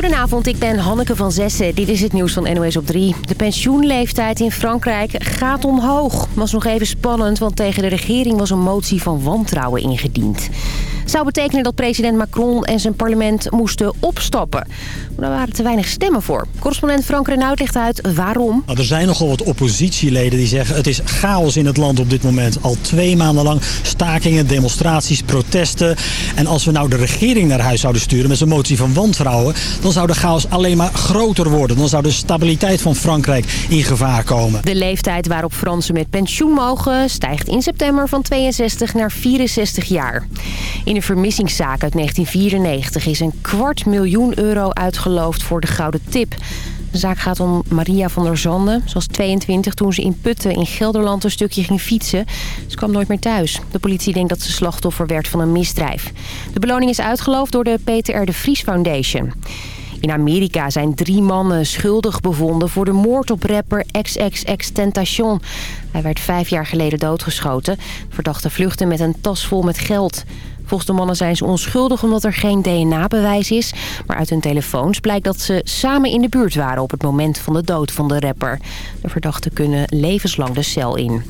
Goedenavond, ik ben Hanneke van Zessen. Dit is het nieuws van NOS op 3. De pensioenleeftijd in Frankrijk gaat omhoog. Was nog even spannend, want tegen de regering was een motie van wantrouwen ingediend zou betekenen dat president Macron en zijn parlement moesten opstappen. Maar daar waren te weinig stemmen voor. Correspondent Frank Renaud legt uit waarom. Nou, er zijn nogal wat oppositieleden die zeggen... het is chaos in het land op dit moment. Al twee maanden lang stakingen, demonstraties, protesten. En als we nou de regering naar huis zouden sturen met zijn motie van wantrouwen... dan zou de chaos alleen maar groter worden. Dan zou de stabiliteit van Frankrijk in gevaar komen. De leeftijd waarop Fransen met pensioen mogen... stijgt in september van 62 naar 64 jaar. In de vermissingszaak uit 1994 is een kwart miljoen euro uitgeloofd voor de gouden tip. De zaak gaat om Maria van der Zanden. Ze was 22 toen ze in Putten in Gelderland een stukje ging fietsen. Ze kwam nooit meer thuis. De politie denkt dat ze slachtoffer werd van een misdrijf. De beloning is uitgeloofd door de Peter R. de Vries Foundation. In Amerika zijn drie mannen schuldig bevonden voor de moord op rapper XXX Tentation. Hij werd vijf jaar geleden doodgeschoten. Verdachte vluchten met een tas vol met geld. Volgens de mannen zijn ze onschuldig omdat er geen DNA-bewijs is. Maar uit hun telefoons blijkt dat ze samen in de buurt waren op het moment van de dood van de rapper. De verdachten kunnen levenslang de cel in.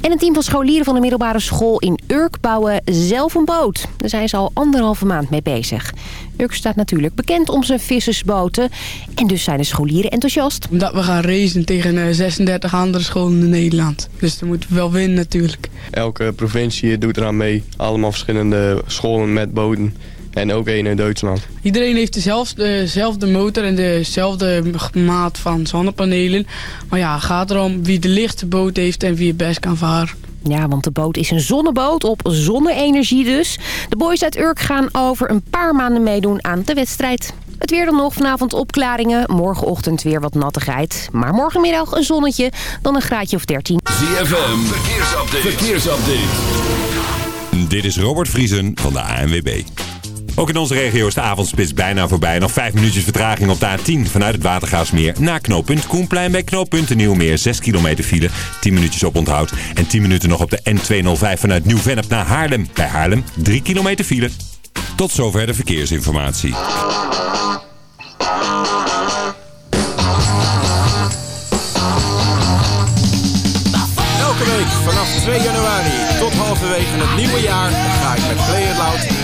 En een team van scholieren van de middelbare school in Urk bouwen zelf een boot. Daar zijn ze al anderhalve maand mee bezig. Urk staat natuurlijk bekend om zijn vissersboten. En dus zijn de scholieren enthousiast. Omdat we gaan racen tegen 36 eh, andere scholen in Nederland. Dus dan moeten we wel winnen natuurlijk. Elke provincie doet eraan mee. Allemaal verschillende scholen met boten. En ook één in Duitsland. Iedereen heeft dezelfde, dezelfde motor en dezelfde maat van zonnepanelen. Maar ja, het gaat erom wie de lichtste boot heeft en wie het best kan varen. Ja, want de boot is een zonneboot op zonne-energie dus. De boys uit Urk gaan over een paar maanden meedoen aan de wedstrijd. Het weer dan nog, vanavond opklaringen. Morgenochtend weer wat nattigheid. Maar morgenmiddag een zonnetje, dan een graadje of 13. ZFM, verkeersupdate. verkeersupdate. Dit is Robert Vriesen van de ANWB. Ook in onze regio is de avondspits bijna voorbij. Nog 5 minuutjes vertraging op de A10 vanuit het Watergaasmeer naar knooppunt Koenplein bij knooppunt Nieuwmeer. 6 kilometer file, 10 minuutjes op onthoud. En 10 minuten nog op de N205 vanuit Nieuw-Vennep naar Haarlem. Bij Haarlem 3 kilometer file. Tot zover de verkeersinformatie. Elke week vanaf 2 januari tot halverwege het nieuwe jaar ga ik met Play It Loud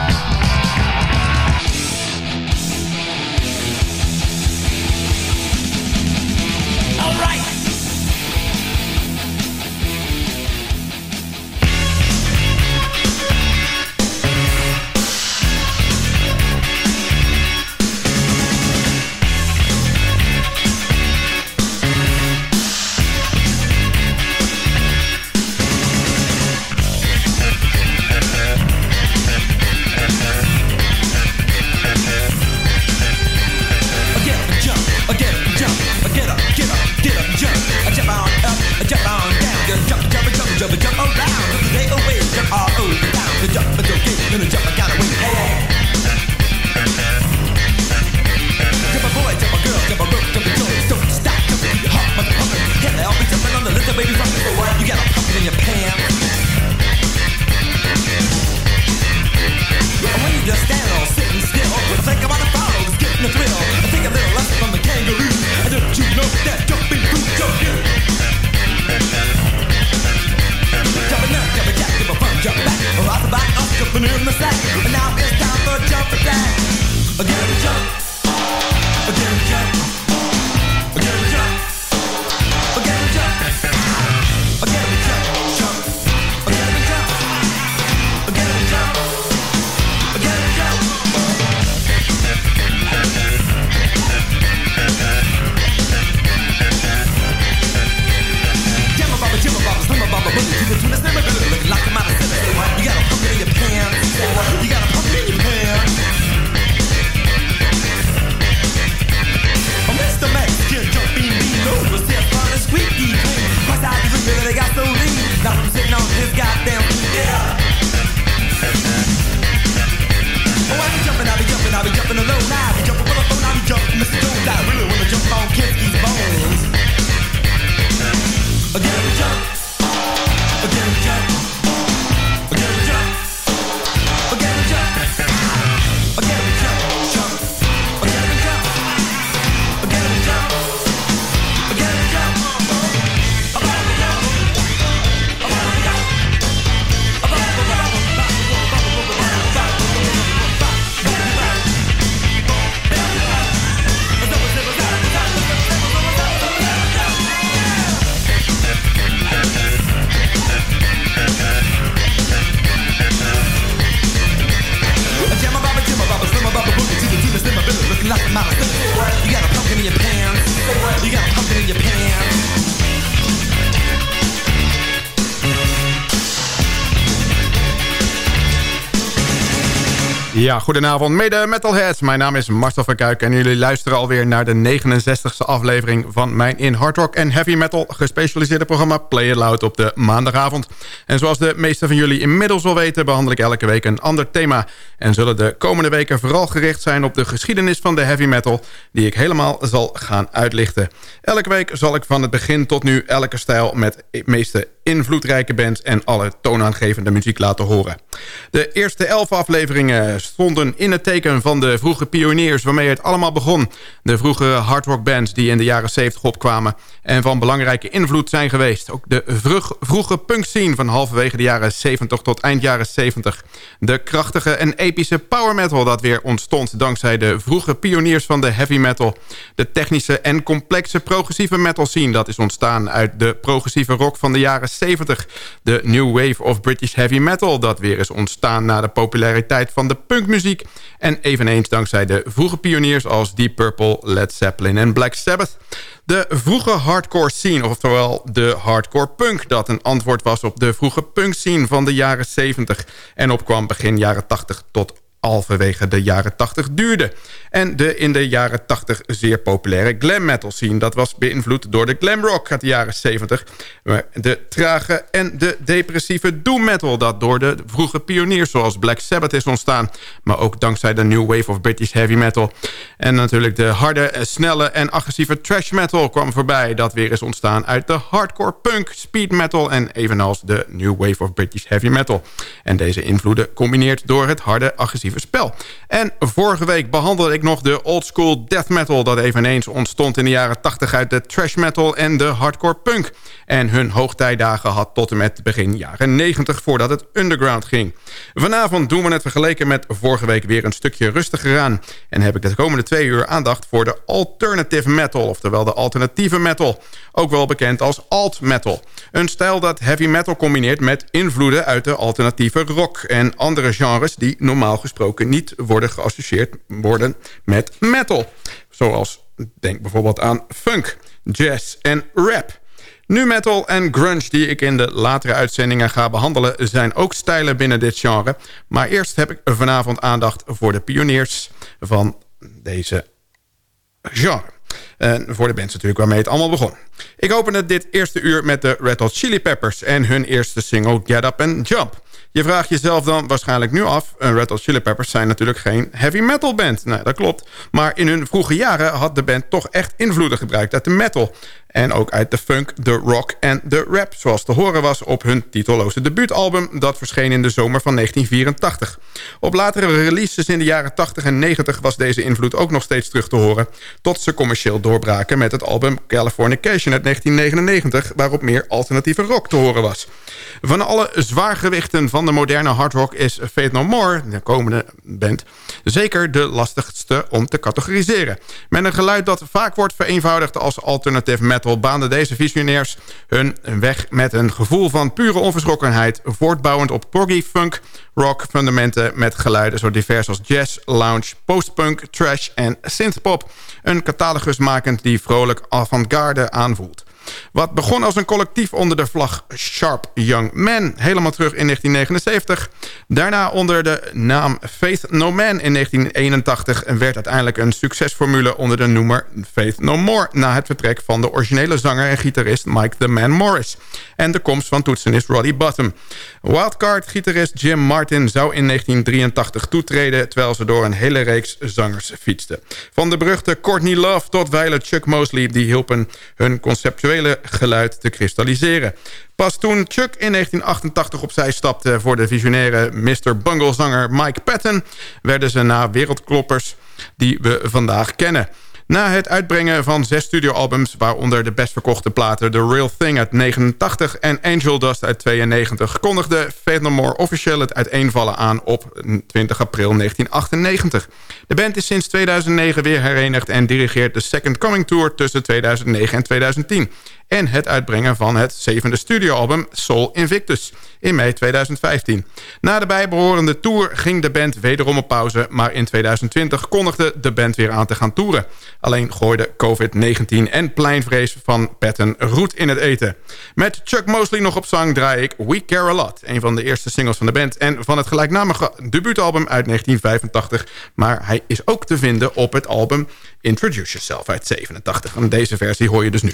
Ja, goedenavond mede metalheads. Mijn naam is Marcel van Kuik en jullie luisteren alweer naar de 69e aflevering van mijn in hard rock en heavy metal gespecialiseerde programma Play It Loud op de maandagavond. En zoals de meeste van jullie inmiddels wel weten behandel ik elke week een ander thema en zullen de komende weken vooral gericht zijn op de geschiedenis van de heavy metal die ik helemaal zal gaan uitlichten. Elke week zal ik van het begin tot nu elke stijl met meeste invloedrijke bands en alle toonaangevende muziek laten horen. De eerste elf afleveringen stonden in het teken van de vroege pioniers waarmee het allemaal begon. De vroege hardrock bands die in de jaren 70 opkwamen en van belangrijke invloed zijn geweest. Ook de vroeg, vroege punk scene van halverwege de jaren 70 tot eind jaren 70. De krachtige en epische power metal dat weer ontstond dankzij de vroege pioniers van de heavy metal. De technische en complexe progressieve metal scene dat is ontstaan uit de progressieve rock van de jaren 70. De new wave of British heavy metal dat weer is ontstaan na de populariteit van de punkmuziek. En eveneens dankzij de vroege pioniers als Deep Purple, Led Zeppelin en Black Sabbath. De vroege hardcore scene, oftewel de hardcore punk... dat een antwoord was op de vroege punk scene van de jaren 70... en opkwam begin jaren 80 tot halverwege de jaren 80 duurde. En de in de jaren 80 zeer populaire glam metal scene. Dat was beïnvloed door de glam rock uit de jaren 70. De trage en de depressieve doom metal... dat door de vroege pioniers zoals Black Sabbath is ontstaan. Maar ook dankzij de new wave of British heavy metal. En natuurlijk de harde, snelle en agressieve trash metal kwam voorbij. Dat weer is ontstaan uit de hardcore punk, speed metal... en evenals de new wave of British heavy metal. En deze invloeden combineerd door het harde, agressieve spel. En vorige week behandelde ik nog de old school death metal... dat eveneens ontstond in de jaren 80 uit de trash metal en de hardcore punk. En hun hoogtijdagen had tot en met begin jaren 90 voordat het underground ging. Vanavond doen we het vergeleken met vorige week weer een stukje rustiger aan. En heb ik de komende twee uur aandacht voor de alternative metal... oftewel de alternatieve metal. Ook wel bekend als alt metal. Een stijl dat heavy metal combineert met invloeden uit de alternatieve rock... en andere genres die normaal gesproken niet worden geassocieerd worden met metal. Zoals, denk bijvoorbeeld aan funk, jazz en rap. Nu metal en grunge die ik in de latere uitzendingen ga behandelen... zijn ook stijlen binnen dit genre. Maar eerst heb ik vanavond aandacht voor de pioniers van deze genre. En voor de bands natuurlijk waarmee het allemaal begon. Ik opende dit eerste uur met de Red Hot Chili Peppers... en hun eerste single Get Up and Jump... Je vraagt jezelf dan waarschijnlijk nu af... Red Hot Chili Peppers zijn natuurlijk geen heavy metal band. Nee, dat klopt. Maar in hun vroege jaren had de band toch echt invloeden gebruikt uit de metal. En ook uit de funk, de rock en de rap... zoals te horen was op hun titelloze debuutalbum... dat verscheen in de zomer van 1984. Op latere releases in de jaren 80 en 90 was deze invloed ook nog steeds terug te horen... tot ze commercieel doorbraken met het album Californication uit 1999... waarop meer alternatieve rock te horen was. Van alle zwaargewichten van de moderne hardrock is Faith No More, de komende band... zeker de lastigste om te categoriseren. Met een geluid dat vaak wordt vereenvoudigd als alternative metal metal baanden deze visionairs hun weg met een gevoel van pure onverschrokkenheid... voortbouwend op proggy funk, rock fundamenten met geluiden zo divers als jazz, lounge, postpunk, trash en synthpop. Een catalogus makend die vrolijk avant-garde aanvoelt. Wat begon als een collectief onder de vlag Sharp Young Men... helemaal terug in 1979. Daarna onder de naam Faith No Man in 1981... werd uiteindelijk een succesformule onder de noemer Faith No More... na het vertrek van de originele zanger en gitarist Mike The Man Morris... en de komst van toetsenist Roddy Bottom. Wildcard-gitarist Jim Martin zou in 1983 toetreden... terwijl ze door een hele reeks zangers fietsten. Van de beruchte Courtney Love tot wijle Chuck Mosley... die hielpen hun geluid te kristalliseren. Pas toen Chuck in 1988 opzij stapte voor de visionaire Mr. Bungle-zanger Mike Patton... werden ze na wereldkloppers die we vandaag kennen... Na het uitbrengen van zes studioalbums... waaronder de best verkochte platen The Real Thing uit 89 en Angel Dust uit 92... kondigde Faith officieel het uiteenvallen aan op 20 april 1998. De band is sinds 2009 weer herenigd en dirigeert de Second Coming Tour tussen 2009 en 2010. En het uitbrengen van het zevende studioalbum Soul Invictus in mei 2015. Na de bijbehorende tour ging de band wederom op pauze... maar in 2020 kondigde de band weer aan te gaan toeren. Alleen gooide COVID-19 en pleinvrees van Patton roet in het eten. Met Chuck Mosley nog op zang draai ik We Care A Lot... een van de eerste singles van de band... en van het gelijknamige debuutalbum uit 1985. Maar hij is ook te vinden op het album Introduce Yourself uit 87. En deze versie hoor je dus nu.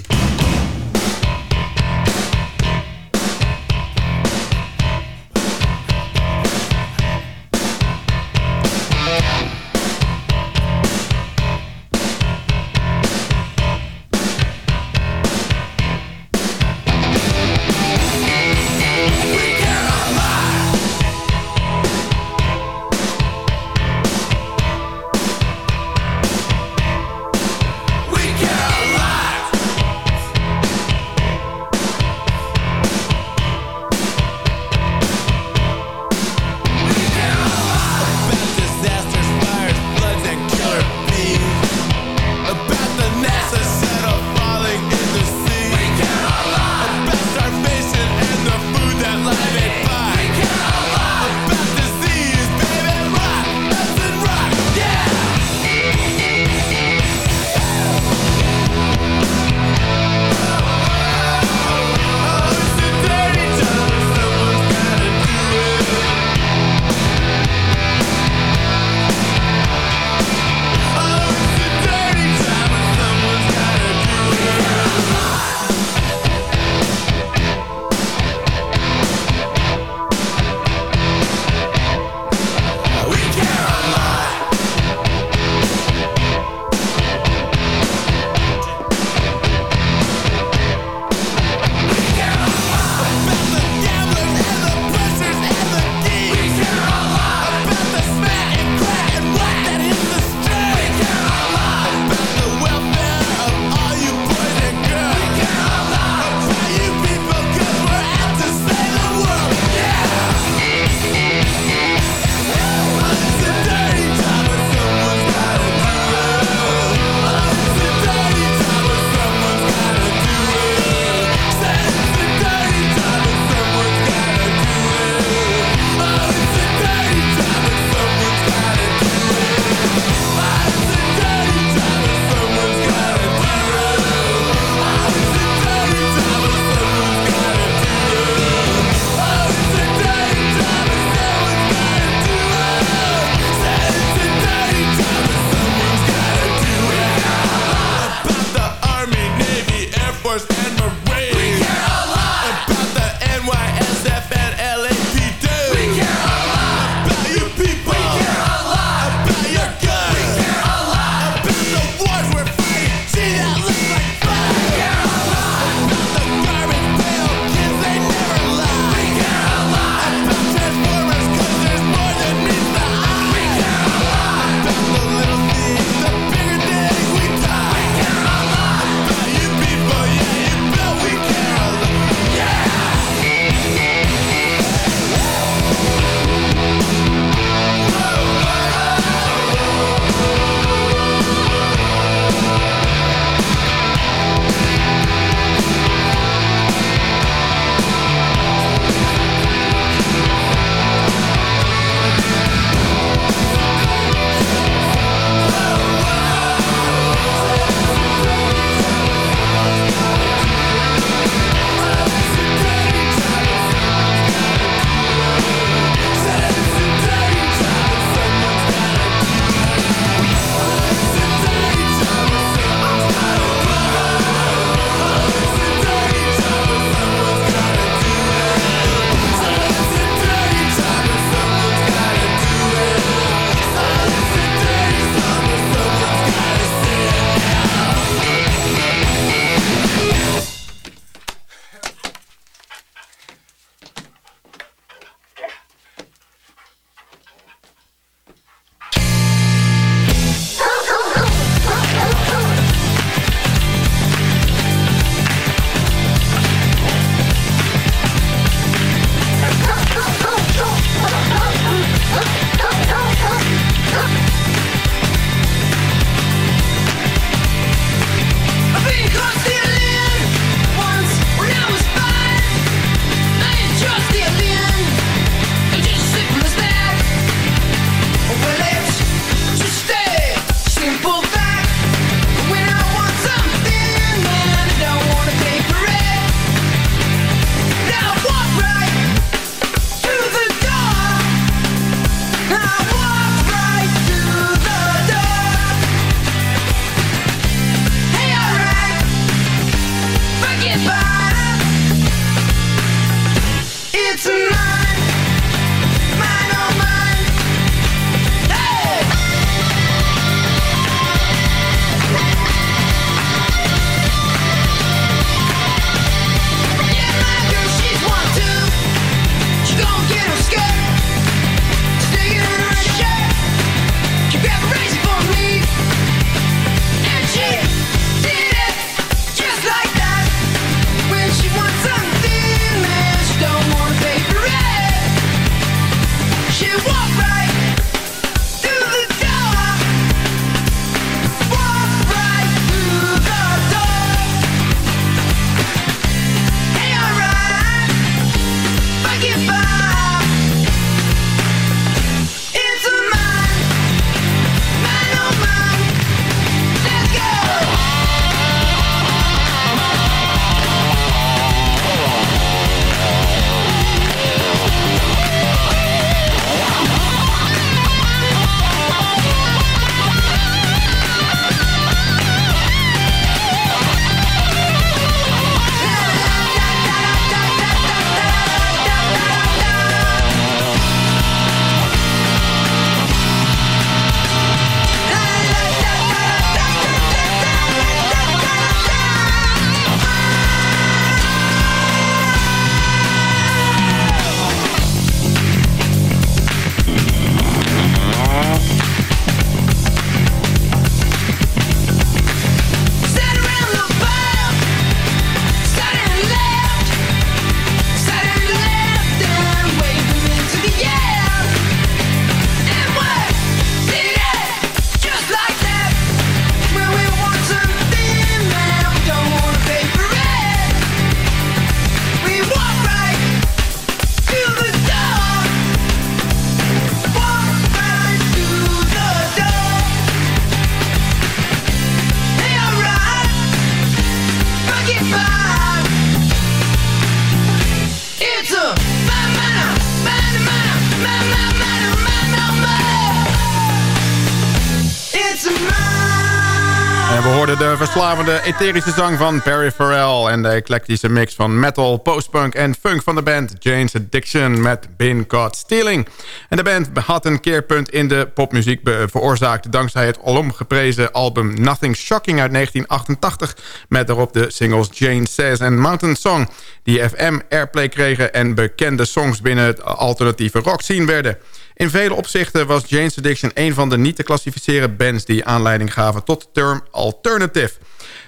De verslavende etherische zang van Perry Farrell... en de eclectische mix van metal, postpunk en funk van de band Jane's Addiction met Been Caught Stealing. En de band had een keerpunt in de popmuziek veroorzaakt... dankzij het geprezen album Nothing Shocking uit 1988... met daarop de singles Jane Says en Mountain Song... die FM-airplay kregen en bekende songs binnen het alternatieve rock scene werden... In vele opzichten was Jane's Addiction een van de niet te klassificeren bands... die aanleiding gaven tot de term alternative.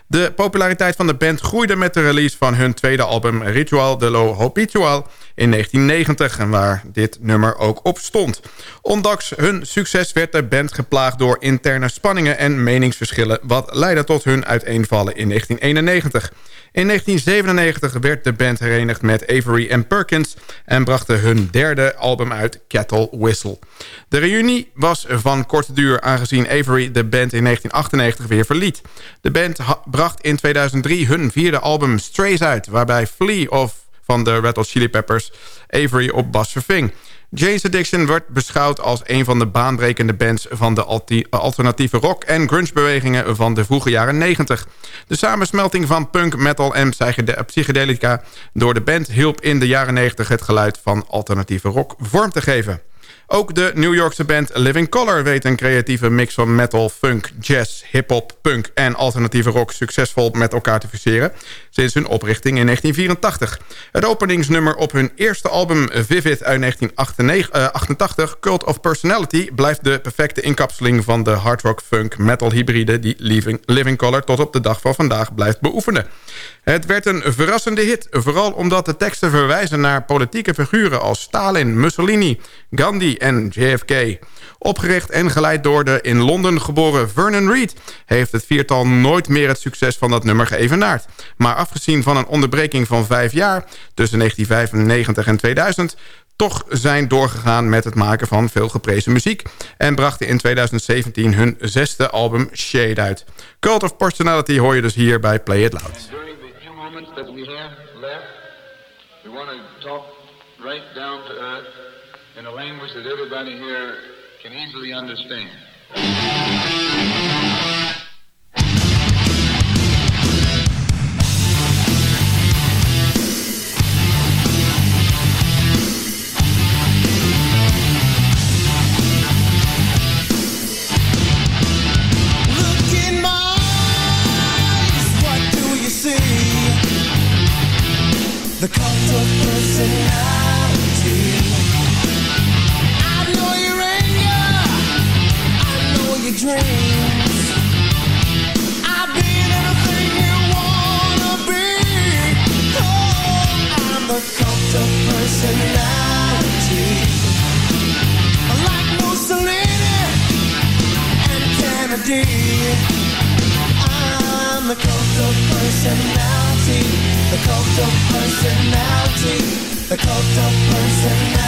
De populariteit van de band groeide met de release van hun tweede album... Ritual de lo Hopitual in 1990, en waar dit nummer ook op stond. Ondanks hun succes werd de band geplaagd door interne spanningen en meningsverschillen... wat leidde tot hun uiteenvallen in 1991. In 1997 werd de band herenigd met Avery and Perkins... en brachten hun derde album uit, Cattle Whistle. De reunie was van korte duur aangezien Avery de band in 1998 weer verliet. De band bracht in 2003 hun vierde album Strays uit... waarbij Flea of van de Red Hot Chili Peppers Avery op bas verving. Jane's Addiction wordt beschouwd als een van de baanbrekende bands... van de alternatieve rock- en grunge-bewegingen van de vroege jaren 90. De samensmelting van punk, metal en psychedelica door de band... hielp in de jaren 90 het geluid van alternatieve rock vorm te geven. Ook de New Yorkse band Living Color weet een creatieve mix van metal, funk, jazz, hip-hop, punk en alternatieve rock succesvol met elkaar te fuseren sinds hun oprichting in 1984. Het openingsnummer op hun eerste album Vivid uit 1988, Cult of Personality, blijft de perfecte inkapseling van de hard rock funk metal hybride die Living, Living Color tot op de dag van vandaag blijft beoefenen. Het werd een verrassende hit, vooral omdat de teksten verwijzen naar politieke figuren als Stalin, Mussolini, Gandhi en JFK. Opgericht en geleid door de in Londen geboren Vernon Reid... heeft het viertal nooit meer het succes van dat nummer geëvenaard. Maar afgezien van een onderbreking van vijf jaar... tussen 1995 en 2000 toch zijn doorgegaan met het maken van veel geprezen muziek... en brachten in 2017 hun zesde album Shade uit. Cult of Personality hoor je dus hier bij Play It Loud. The cult of personality. I know your anger, I know your dreams. I've been anything you wanna be. Oh, I'm the cult of personality. Like Mussolini and Kennedy. I'm the cult of personality The cult of personality. The cult of personality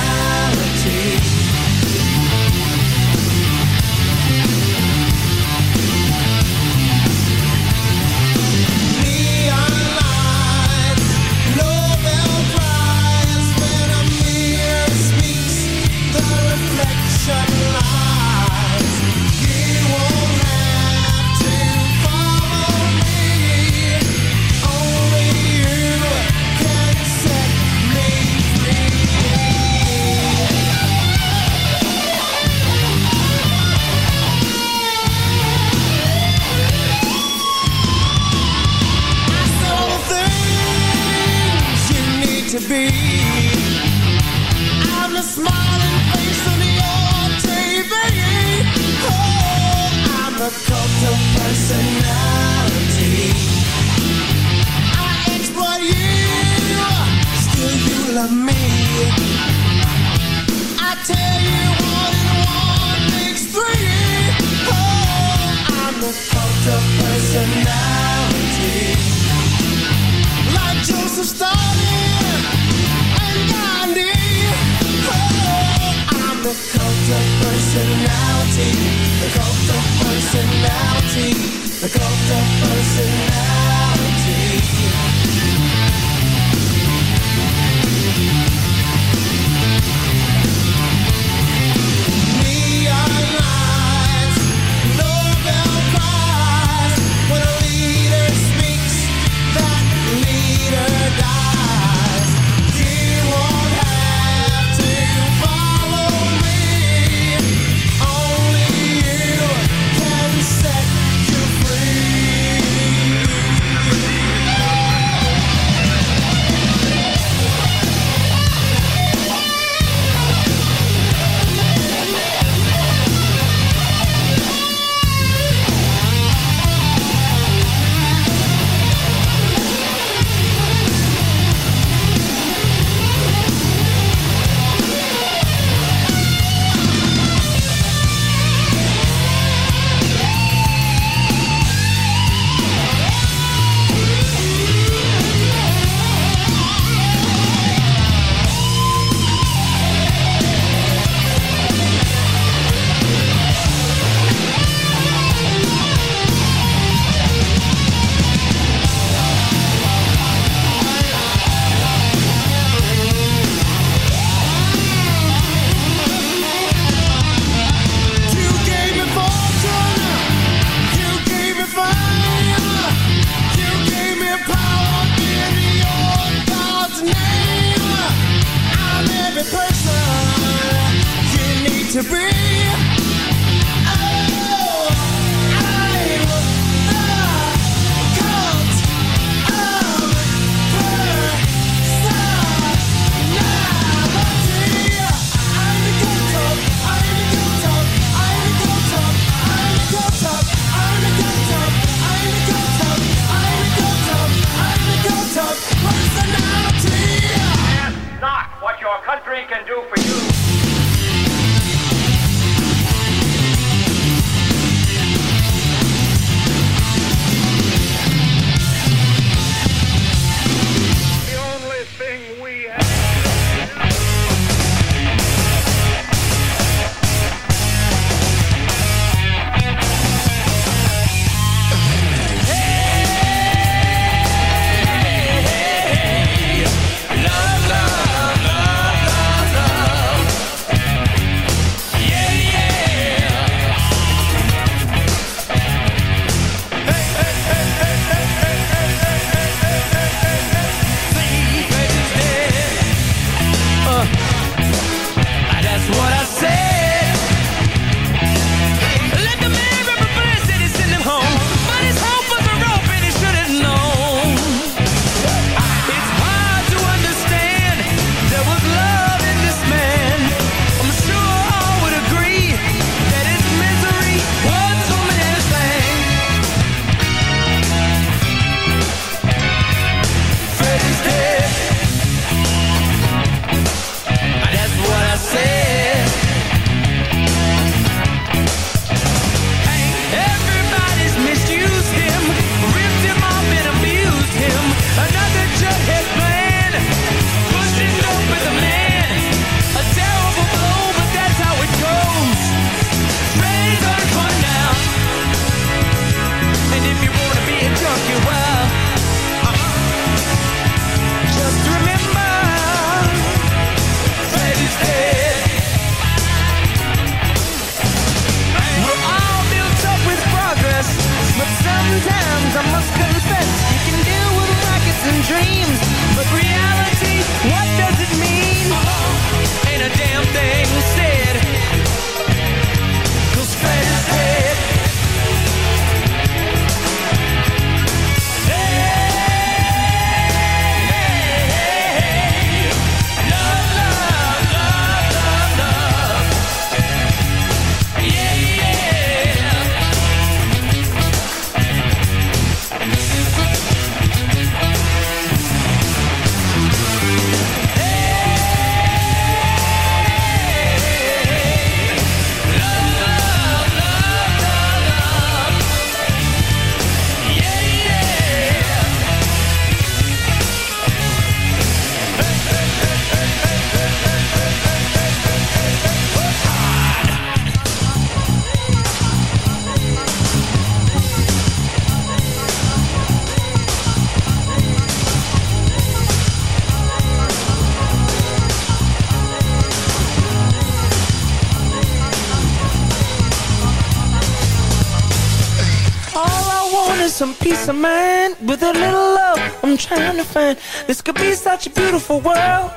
this could be such a beautiful world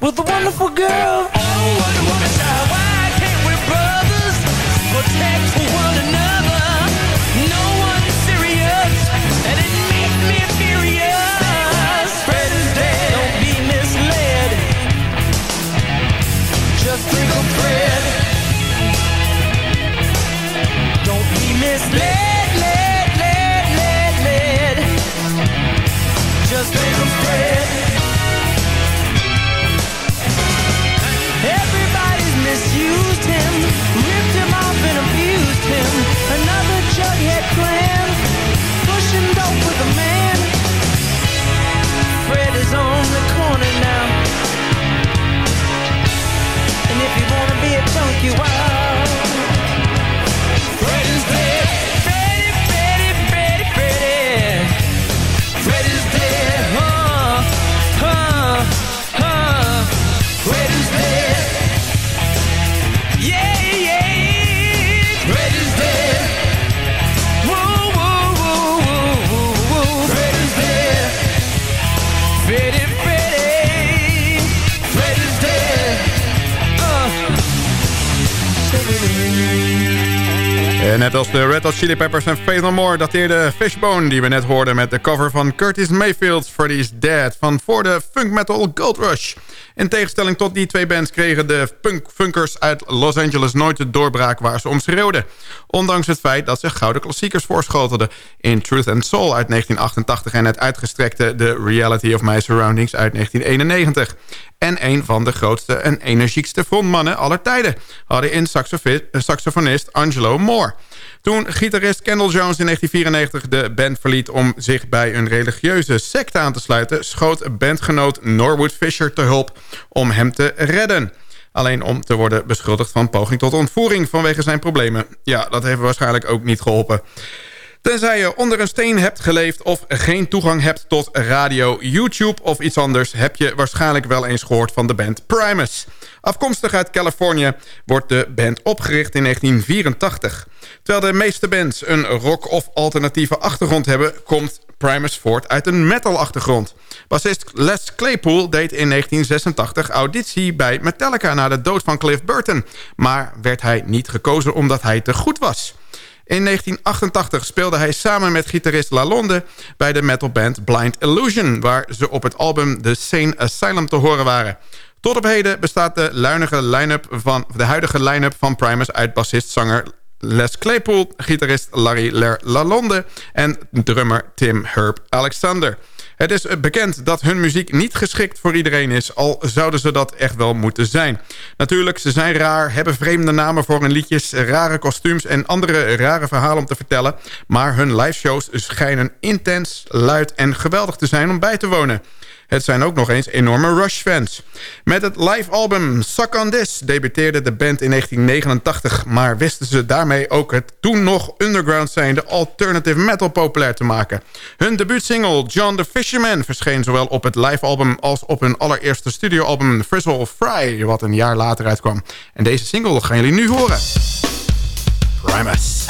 with a wonderful girl. wanna be a junkie. Why? Net als de Red Hot Chili Peppers en Faith No More... dateerde Fishbone, die we net hoorden met de cover van Curtis Mayfield's Freddy's Dead... van voor de funk metal Gold Rush. In tegenstelling tot die twee bands kregen de punk funkers uit Los Angeles nooit de doorbraak waar ze om schreeuwden. Ondanks het feit dat ze gouden klassiekers voorschotelden in Truth and Soul uit 1988 en het uitgestrekte The Reality of My Surroundings uit 1991. En een van de grootste en energiekste frontmannen aller tijden hadden in saxofonist Angelo Moore. Toen gitarist Kendall Jones in 1994 de band verliet om zich bij een religieuze secte aan te sluiten... schoot bandgenoot Norwood Fisher te hulp om hem te redden. Alleen om te worden beschuldigd van poging tot ontvoering vanwege zijn problemen. Ja, dat heeft waarschijnlijk ook niet geholpen. Tenzij je onder een steen hebt geleefd of geen toegang hebt tot radio, YouTube of iets anders... heb je waarschijnlijk wel eens gehoord van de band Primus. Afkomstig uit Californië wordt de band opgericht in 1984. Terwijl de meeste bands een rock- of alternatieve achtergrond hebben... komt Primus voort uit een metal-achtergrond. Bassist Les Claypool deed in 1986 auditie bij Metallica... na de dood van Cliff Burton. Maar werd hij niet gekozen omdat hij te goed was... In 1988 speelde hij samen met gitarist Lalonde... bij de metalband Blind Illusion... waar ze op het album The Sane Asylum te horen waren. Tot op heden bestaat de, van, de huidige line-up van Primus... uit bassist-zanger Les Claypool, gitarist Larry Lalonde... en drummer Tim Herb Alexander... Het is bekend dat hun muziek niet geschikt voor iedereen is... al zouden ze dat echt wel moeten zijn. Natuurlijk, ze zijn raar, hebben vreemde namen voor hun liedjes... rare kostuums en andere rare verhalen om te vertellen... maar hun liveshows schijnen intens, luid en geweldig te zijn om bij te wonen. Het zijn ook nog eens enorme Rush-fans. Met het live-album Suck on This debuteerde de band in 1989... maar wisten ze daarmee ook het toen nog underground zijnde alternative metal populair te maken. Hun debuutsingle John the Fisherman verscheen zowel op het live-album... als op hun allereerste studioalbum Frizzle Fry, wat een jaar later uitkwam. En deze single gaan jullie nu horen. Primus.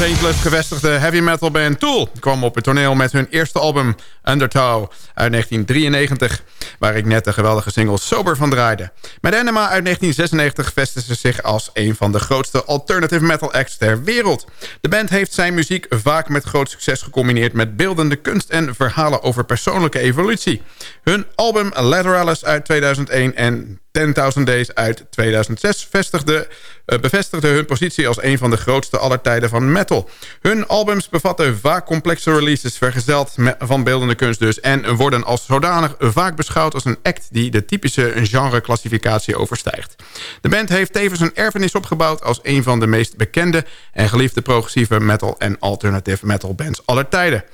Los Angeles gevestigde heavy metal band Tool... kwam op het toneel met hun eerste album Undertow uit 1993... waar ik net de geweldige single Sober van draaide. Met Enema uit 1996 vestigde ze zich als een van de grootste alternative metal acts ter wereld. De band heeft zijn muziek vaak met groot succes gecombineerd... met beeldende kunst en verhalen over persoonlijke evolutie. Hun album Lateralis uit 2001 en 10.000 Days uit 2006 vestigde, eh, bevestigde hun positie als een van de grootste aller tijden van metal. Hun albums bevatten vaak complexe releases vergezeld van beeldende kunst dus... en worden als zodanig vaak beschouwd als een act die de typische genreclassificatie overstijgt. De band heeft tevens een erfenis opgebouwd als een van de meest bekende en geliefde progressieve metal en alternative metal bands aller tijden.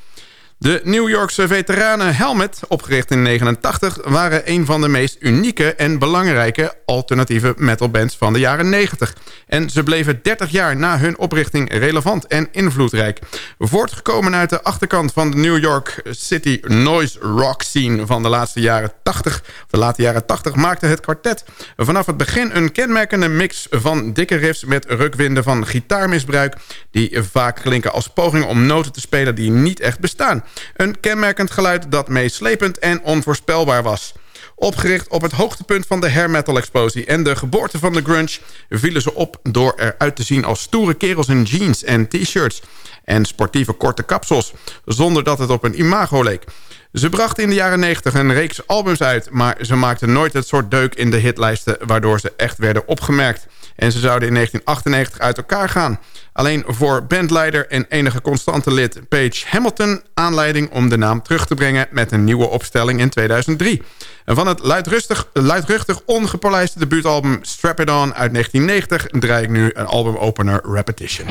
De New Yorkse veteranen Helmet, opgericht in 1989... waren een van de meest unieke en belangrijke alternatieve metalbands van de jaren 90. En ze bleven 30 jaar na hun oprichting relevant en invloedrijk. Voortgekomen uit de achterkant van de New York City noise rock scene van de laatste jaren 80... de late jaren 80 maakte het kwartet vanaf het begin een kenmerkende mix van dikke riffs... met rukwinden van gitaarmisbruik... die vaak klinken als pogingen om noten te spelen die niet echt bestaan. Een kenmerkend geluid dat meeslepend en onvoorspelbaar was. Opgericht op het hoogtepunt van de hair metal explosie en de geboorte van de grunge... vielen ze op door eruit te zien als stoere kerels in jeans en t-shirts... en sportieve korte kapsels, zonder dat het op een imago leek. Ze brachten in de jaren 90 een reeks albums uit... maar ze maakten nooit het soort deuk in de hitlijsten... waardoor ze echt werden opgemerkt. En ze zouden in 1998 uit elkaar gaan. Alleen voor bandleider en enige constante lid Page Hamilton... aanleiding om de naam terug te brengen met een nieuwe opstelling in 2003. En van het luidrustig, luidruchtig ongepolijste debuutalbum Strap It On uit 1990... draai ik nu een albumopener Repetition.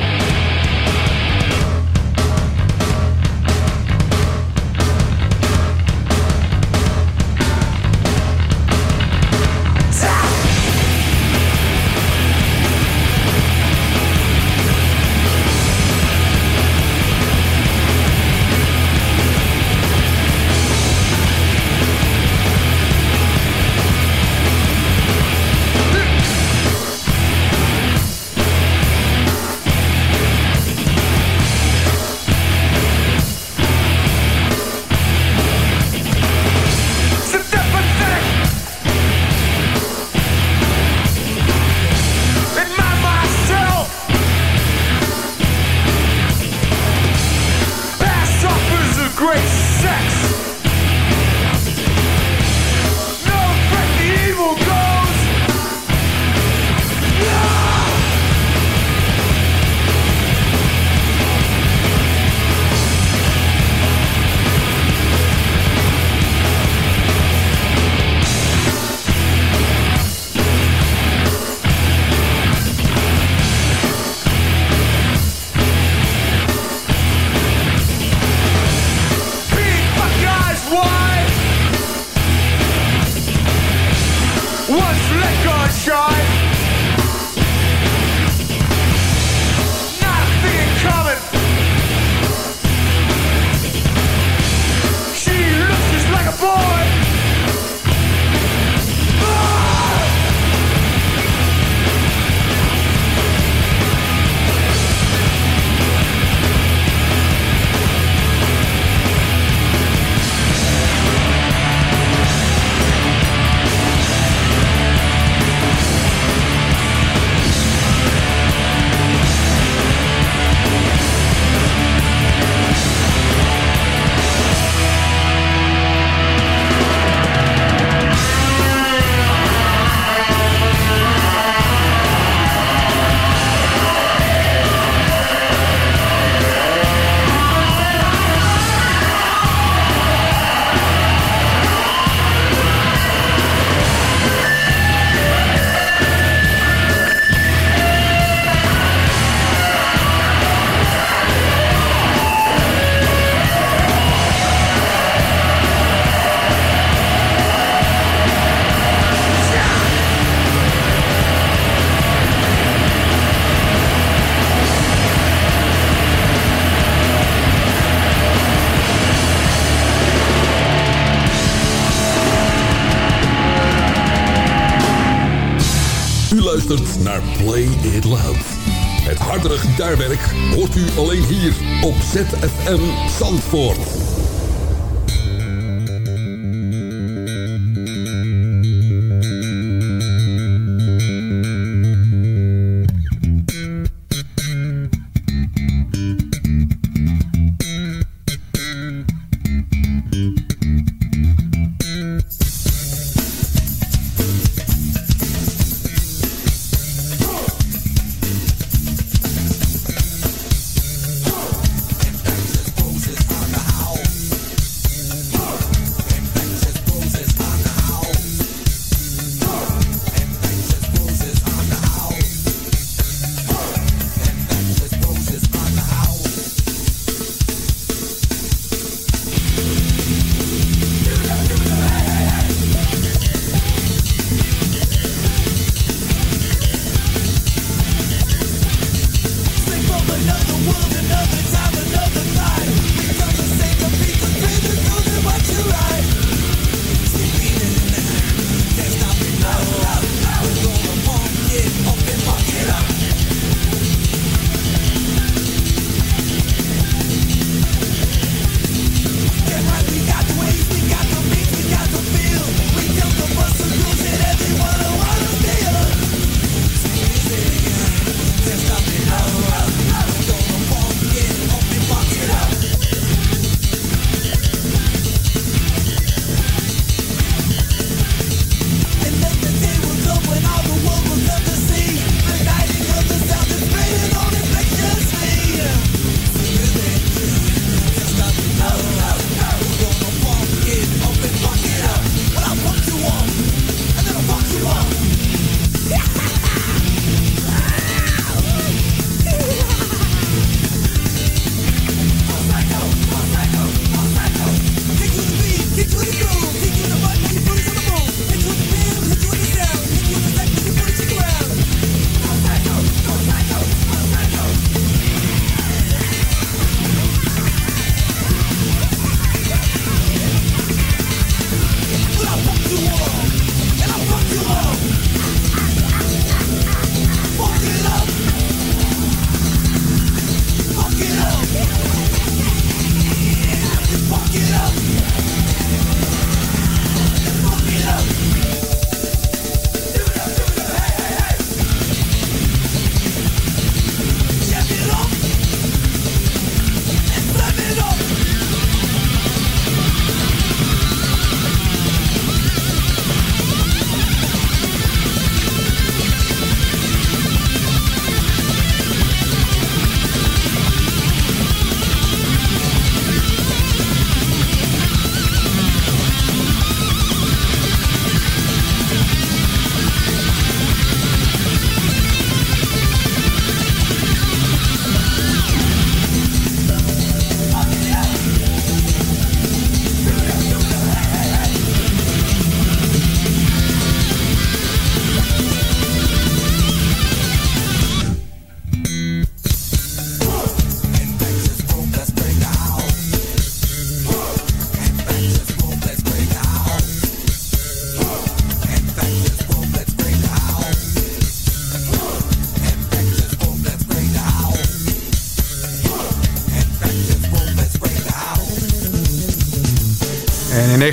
ZFM Zandvoort.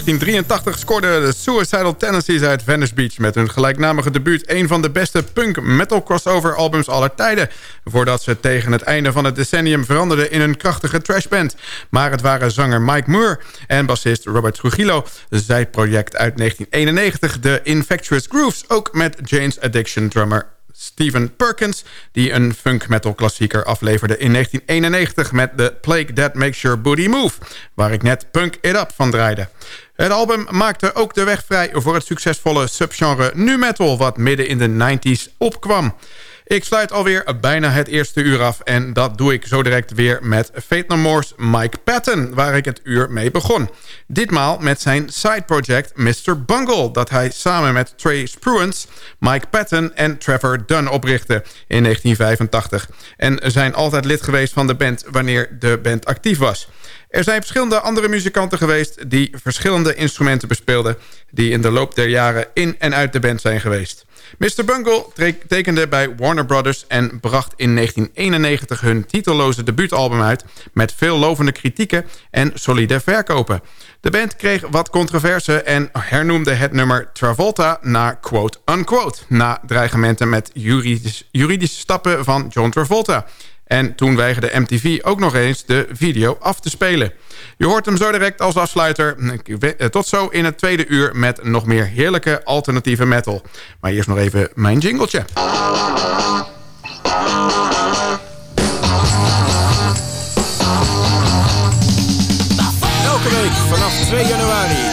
1983 scoorden de Suicidal Tendencies uit Venice Beach... met hun gelijknamige debuut een van de beste punk metal crossover albums aller tijden... voordat ze tegen het einde van het decennium veranderden in een krachtige trashband. Maar het waren zanger Mike Moore en bassist Robert Trujillo... zijproject uit 1991, de Infectious Grooves... ook met Jane's Addiction drummer Steven Perkins... die een funk metal klassieker afleverde in 1991... met The Plague That Makes Your Booty Move... waar ik net Punk It Up van draaide. Het album maakte ook de weg vrij voor het succesvolle subgenre nu metal... wat midden in de 90s opkwam. Ik sluit alweer bijna het eerste uur af. En dat doe ik zo direct weer met Fate No More's Mike Patton... waar ik het uur mee begon. Ditmaal met zijn side project Mr. Bungle... dat hij samen met Trey Spruance, Mike Patton en Trevor Dunn oprichtte in 1985. En zijn altijd lid geweest van de band wanneer de band actief was. Er zijn verschillende andere muzikanten geweest... die verschillende instrumenten bespeelden... die in de loop der jaren in en uit de band zijn geweest. Mr. Bungle tekende bij Warner Brothers... en bracht in 1991 hun titelloze debuutalbum uit... met veel lovende kritieken en solide verkopen. De band kreeg wat controverse en hernoemde het nummer Travolta naar quote-unquote... na dreigementen met juridisch, juridische stappen van John Travolta... En toen weigerde MTV ook nog eens de video af te spelen. Je hoort hem zo direct als afsluiter. Tot zo in het tweede uur met nog meer heerlijke alternatieve metal. Maar eerst nog even mijn jingletje. Elke week vanaf 2 januari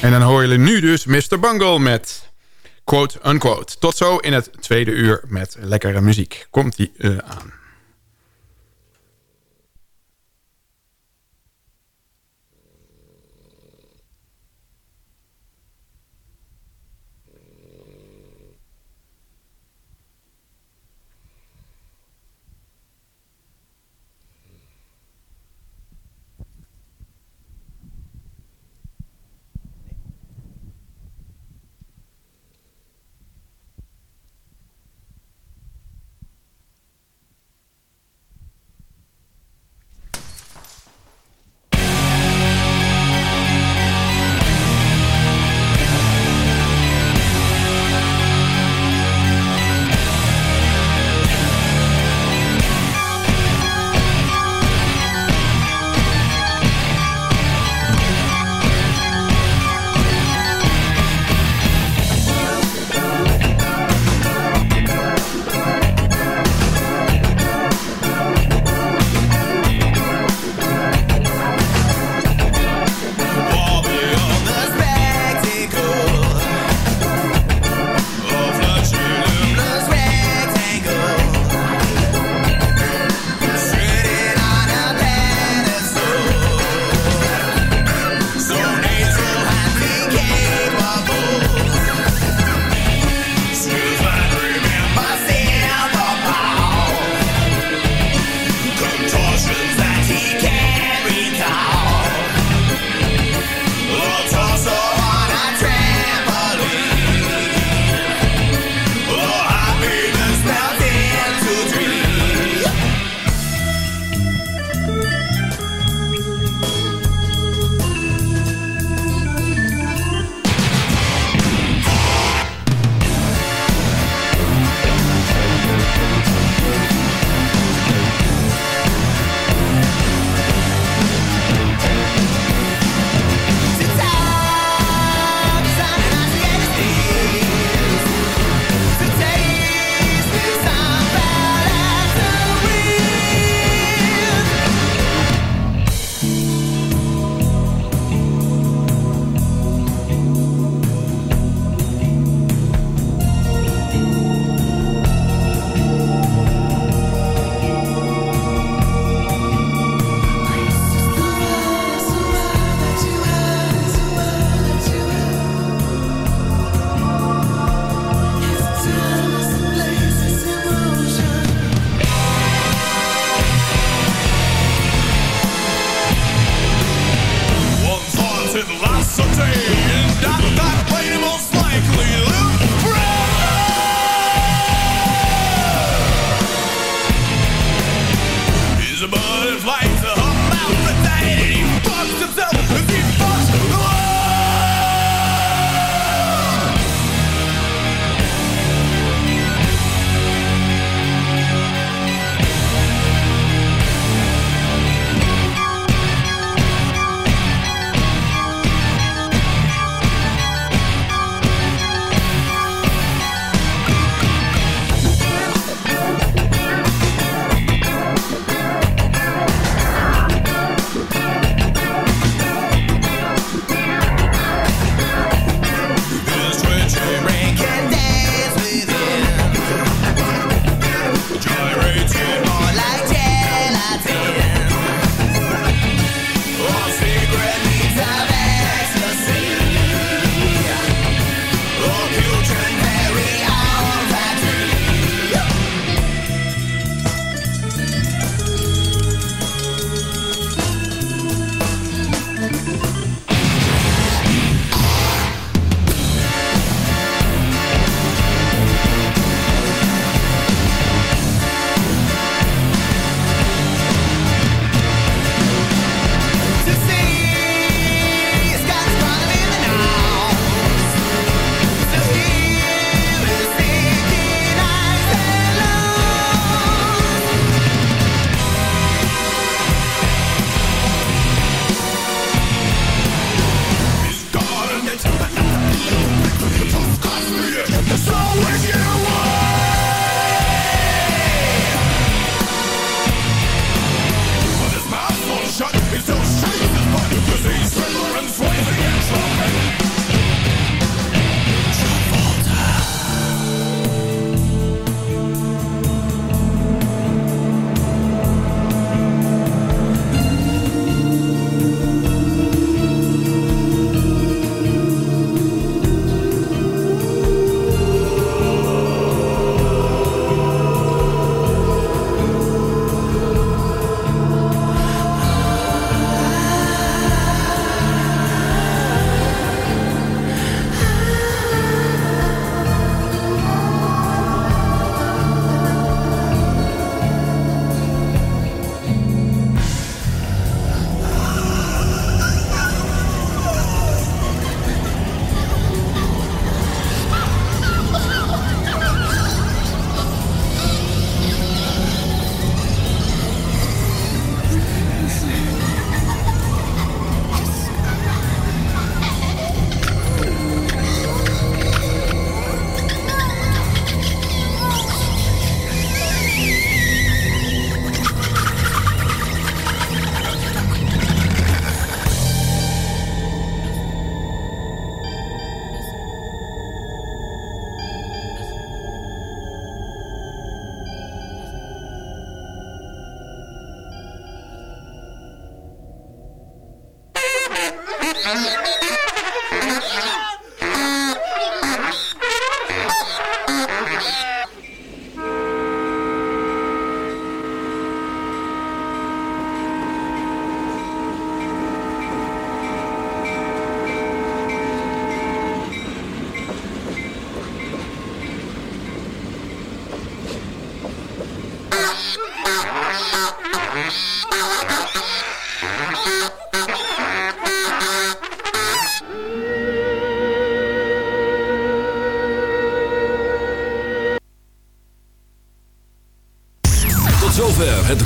En dan hoor je nu dus Mr. Bungle met quote-unquote. Tot zo in het tweede uur met lekkere muziek. Komt die uh, aan.